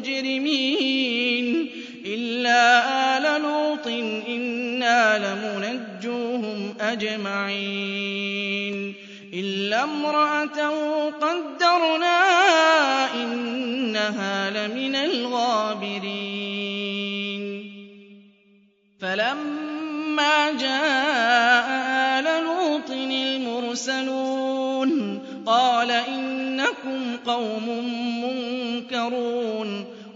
مجرمين إلا آل لوط إنا لمنجوهم أجمعين إلا امرأة قدرنا إنها لمن الغابرين فلما جاء آل لوط المرسلون قال إنكم قوم منكرون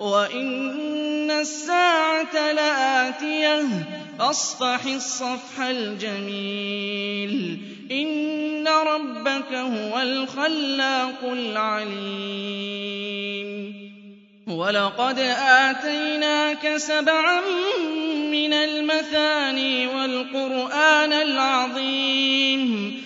وَإِنَّ السَّاعَةَ لَآتِيَةٌ فَاصْفَحِ الصَّفْحَ الْجَمِيلَ إِنَّ رَبَّكَ هُوَ الْخَلَّاقُ الْعَلِيمُ وَلَقَدْ آتَيْنَاكَ سَبْعًا مِنَ الْمَثَانِي وَالْقُرْآنَ الْعَظِيمَ